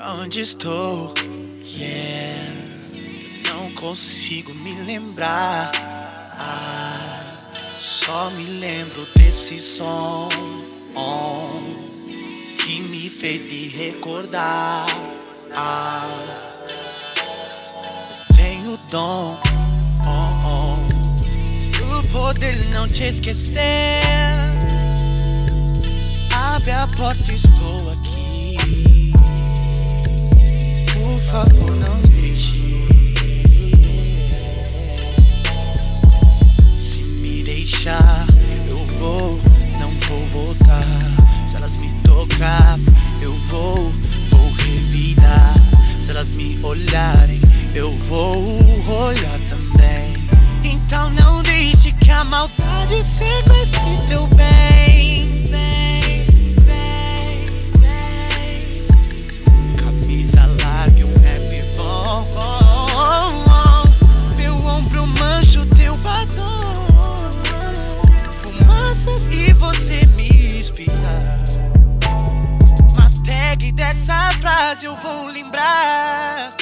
Onde estou? Yeah. Não consigo me lembrar. Ah, só me lembro desse som oh, que me fez lhe recordar. Ah, tenho dom oh, oh, do poder não te esquecer. Abre a porta, estou aqui. Favor, não deixe. Se me deixar, eu vou, não vou voltar. Se elas me tocar, eu vou, vou revidar. Se elas me olharem, eu vou olhar também. Então não deixe que a maldade sequestre você me espirrar. Uma tag dessa frase eu vou lembrar.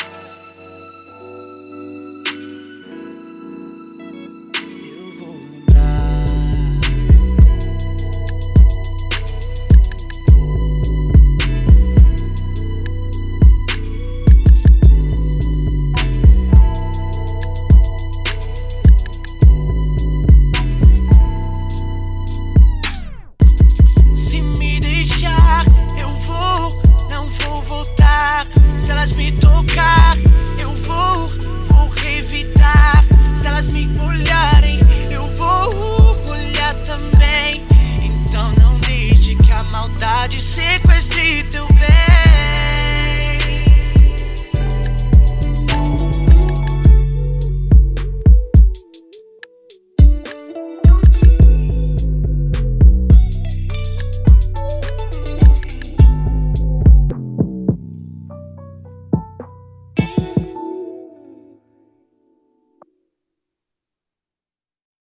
Olhar também.